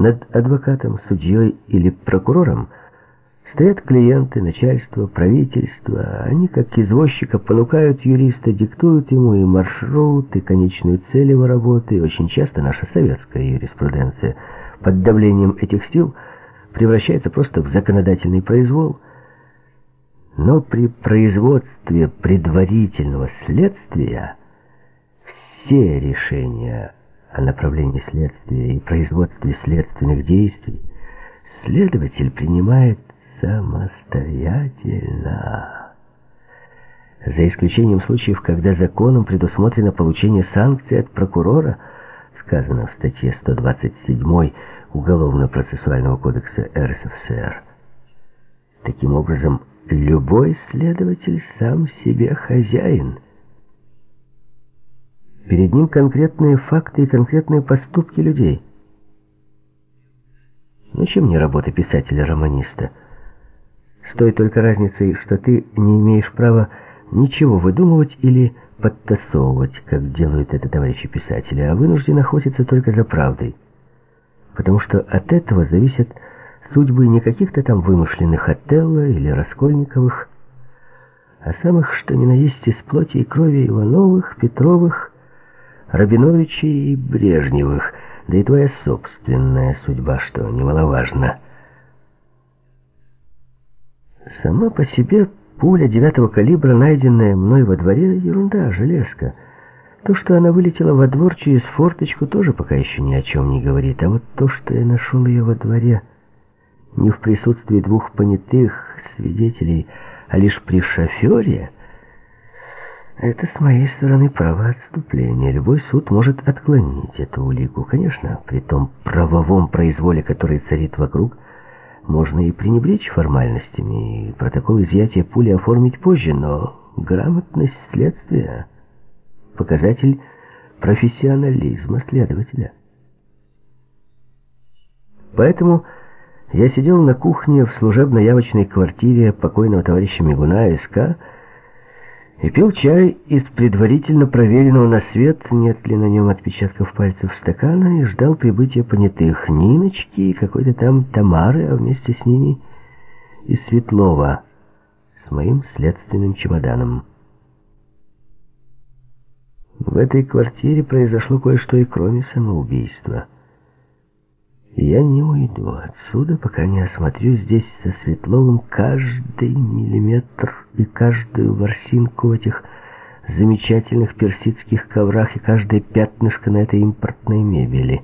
Над адвокатом, судьей или прокурором стоят клиенты, начальство, правительство. Они, как извозчика, понукают юриста, диктуют ему и маршрут, и конечную цель его работы. И очень часто наша советская юриспруденция под давлением этих сил превращается просто в законодательный произвол. Но при производстве предварительного следствия все решения о направлении следствия и производстве следственных действий следователь принимает самостоятельно. За исключением случаев, когда законом предусмотрено получение санкций от прокурора, сказано в статье 127 Уголовно-процессуального кодекса РСФСР. Таким образом, любой следователь сам себе хозяин – Перед ним конкретные факты и конкретные поступки людей. Ну, чем не работа писателя-романиста? С той только разницей, что ты не имеешь права ничего выдумывать или подтасовывать, как делают это товарищи писатели, а вынужден охотиться только за правдой. Потому что от этого зависят судьбы не каких-то там вымышленных Отелло или Раскольниковых, а самых, что ни на есть из плоти и крови Ивановых, Петровых, Рабиновичей и Брежневых, да и твоя собственная судьба, что немаловажно. Сама по себе пуля девятого калибра, найденная мной во дворе, ерунда, железка. То, что она вылетела во двор через форточку, тоже пока еще ни о чем не говорит. А вот то, что я нашел ее во дворе, не в присутствии двух понятых свидетелей, а лишь при шофере... Это с моей стороны право отступления. Любой суд может отклонить эту улику. Конечно, при том правовом произволе, который царит вокруг, можно и пренебречь формальностями, и протокол изъятия пули оформить позже, но грамотность следствия — показатель профессионализма следователя. Поэтому я сидел на кухне в служебно-явочной квартире покойного товарища Мигуна СК и пил чай из предварительно проверенного на свет, нет ли на нем отпечатков пальцев стакана, и ждал прибытия понятых Ниночки и какой-то там Тамары, а вместе с ними и Светлова с моим следственным чемоданом. В этой квартире произошло кое-что и кроме самоубийства — я не уйду отсюда, пока не осмотрю здесь со Светловым каждый миллиметр и каждую ворсинку в этих замечательных персидских коврах и каждое пятнышко на этой импортной мебели.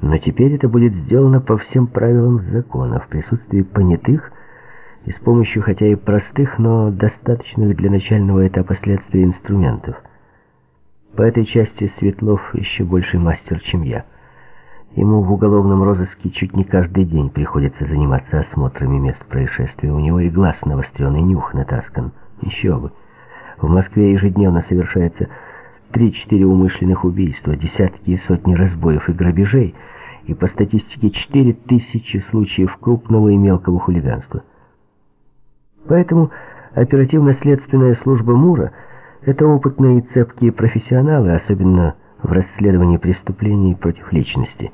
Но теперь это будет сделано по всем правилам закона, в присутствии понятых и с помощью хотя и простых, но достаточных для начального этапа следствия инструментов. По этой части Светлов еще больший мастер, чем я. Ему в уголовном розыске чуть не каждый день приходится заниматься осмотрами мест происшествия. У него и глаз навостренный, нюх натаскан. Еще бы. В Москве ежедневно совершается три-четыре умышленных убийства, десятки и сотни разбоев и грабежей, и по статистике четыре тысячи случаев крупного и мелкого хулиганства. Поэтому оперативно-следственная служба МУРа — это опытные и цепкие профессионалы, особенно в расследовании преступлений против личности.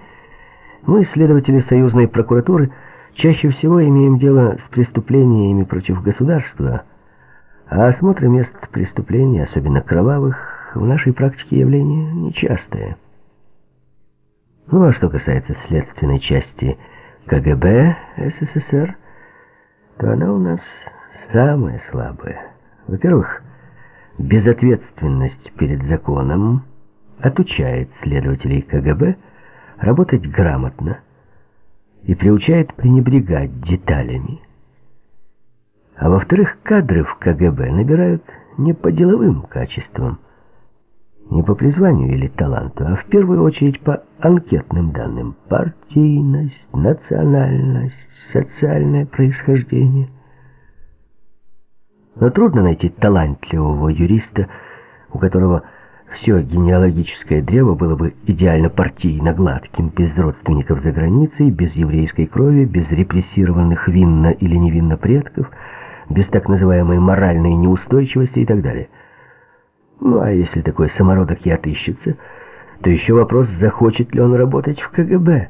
Мы, следователи союзной прокуратуры, чаще всего имеем дело с преступлениями против государства, а осмотры мест преступлений, особенно кровавых, в нашей практике явление нечастое. Ну а что касается следственной части КГБ СССР, то она у нас самая слабая. Во-первых, безответственность перед законом, отучает следователей КГБ работать грамотно и приучает пренебрегать деталями. А во-вторых, кадры в КГБ набирают не по деловым качествам, не по призванию или таланту, а в первую очередь по анкетным данным. Партийность, национальность, социальное происхождение. Но трудно найти талантливого юриста, у которого все генеалогическое древо было бы идеально партийно гладким, без родственников за границей, без еврейской крови, без репрессированных винно или невинно предков, без так называемой моральной неустойчивости и так далее. Ну а если такой самородок и отыщется, то еще вопрос, захочет ли он работать в КГБ.